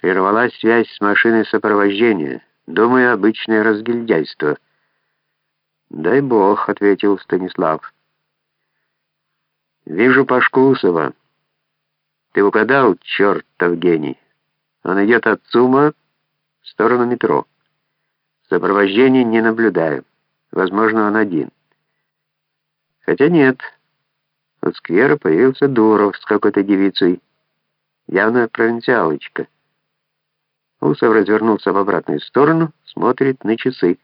Прервалась связь с машиной сопровождения. Думаю, обычное разгильдяйство. «Дай бог», — ответил Станислав. «Вижу Пашкусова. Ты угадал, чертов гений. Он идет от ЦУМа в сторону метро. Сопровождения не наблюдаю. Возможно, он один. Хотя нет. У сквера появился Дуров с какой-то девицей. Явно провинциалочка. Усов развернулся в обратную сторону, смотрит на часы.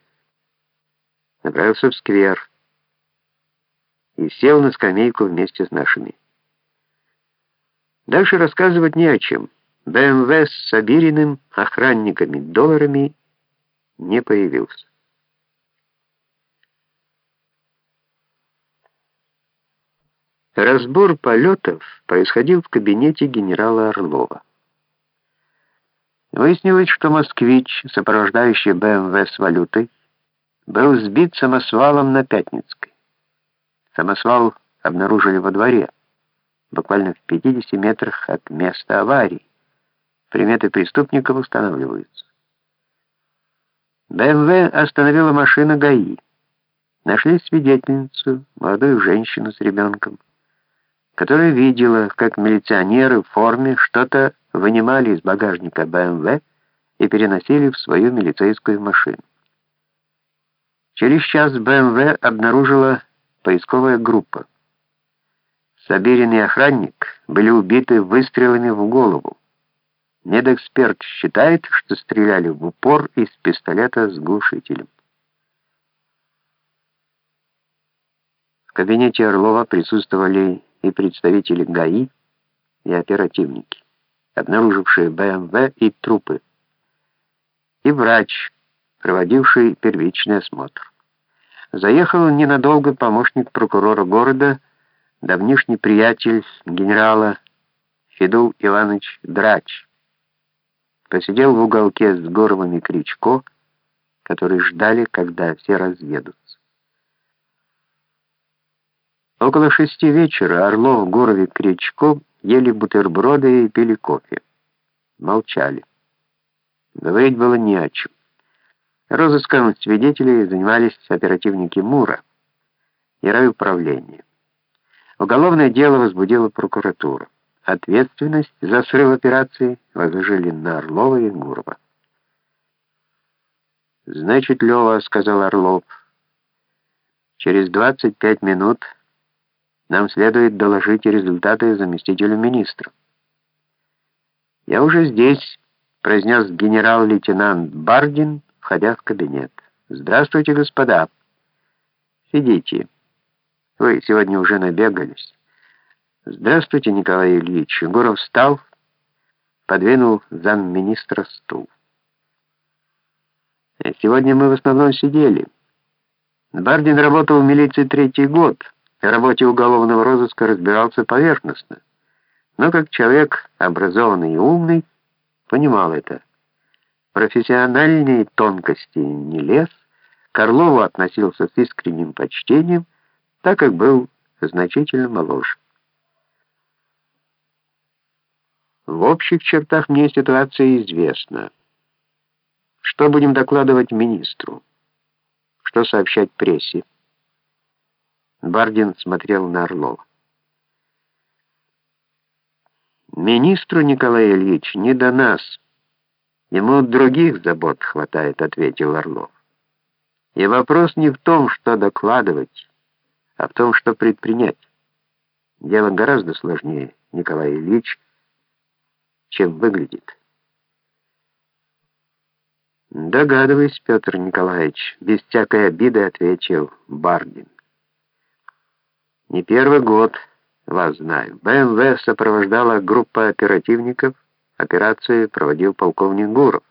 Направился в сквер и сел на скамейку вместе с нашими. Дальше рассказывать не о чем. БМВ с Сабириным, охранниками, долларами не появился. Разбор полетов происходил в кабинете генерала Орлова. Выяснилось, что москвич, сопровождающий БМВ с валютой, был сбит самосвалом на Пятницкой. Самосвал обнаружили во дворе, буквально в 50 метрах от места аварии. Приметы преступников устанавливаются. БМВ остановила машина ГАИ. Нашли свидетельницу, молодую женщину с ребенком, которая видела, как милиционеры в форме что-то вынимали из багажника БМВ и переносили в свою милицейскую машину. Через час БМВ обнаружила поисковая группа. Сабирин и охранник были убиты выстрелами в голову. Медэксперт считает, что стреляли в упор из пистолета с глушителем. В кабинете Орлова присутствовали и представители ГАИ, и оперативники обнаружившие БМВ и трупы, и врач, проводивший первичный осмотр. Заехал ненадолго помощник прокурора города, давнишний приятель генерала Федул Иванович Драч. Посидел в уголке с Горовым и Кричко, которые ждали, когда все разъедутся. Около шести вечера Орлов, Горов и Кричко ели бутерброды и пили кофе. Молчали. Говорить было не о чем. Розыском свидетелей занимались оперативники МУРа и райуправления. Уголовное дело возбудила прокуратура. Ответственность за срыв операции возложили на Орлова и Гурова. «Значит, Лева, — сказал Орлов, — через 25 минут нам следует доложить результаты заместителю министра. «Я уже здесь», — произнес генерал-лейтенант Бардин, входя в кабинет. «Здравствуйте, господа. Сидите. Вы сегодня уже набегались». «Здравствуйте, Николай Ильич». Гуров встал, подвинул замминистра стул. «Сегодня мы в основном сидели. Бардин работал в милиции третий год» в работе уголовного розыска разбирался поверхностно, но как человек образованный и умный, понимал это. Профессиональные тонкости не лез, к Орлову относился с искренним почтением, так как был значительно моложе. В общих чертах мне ситуация известна. Что будем докладывать министру? Что сообщать прессе? Бардин смотрел на Орлова. «Министру, Николай Ильич, не до нас. Ему других забот хватает», — ответил Орлов. «И вопрос не в том, что докладывать, а в том, что предпринять. Дело гораздо сложнее, Николай Ильич, чем выглядит». «Догадываюсь, Петр Николаевич», — без всякой обиды ответил Бардин. Не первый год вас знаю. БМВ сопровождала группа оперативников. Операцию проводил полковник Гуров.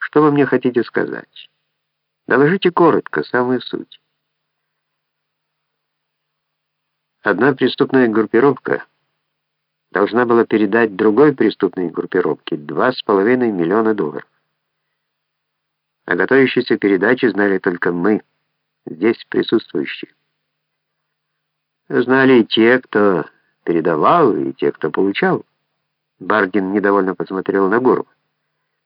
Что вы мне хотите сказать? Доложите коротко, самую суть. Одна преступная группировка должна была передать другой преступной группировке 2,5 миллиона долларов. О готовящейся передаче знали только мы, здесь присутствующие. Знали и те, кто передавал, и те, кто получал. Бардин недовольно посмотрел на Гурова.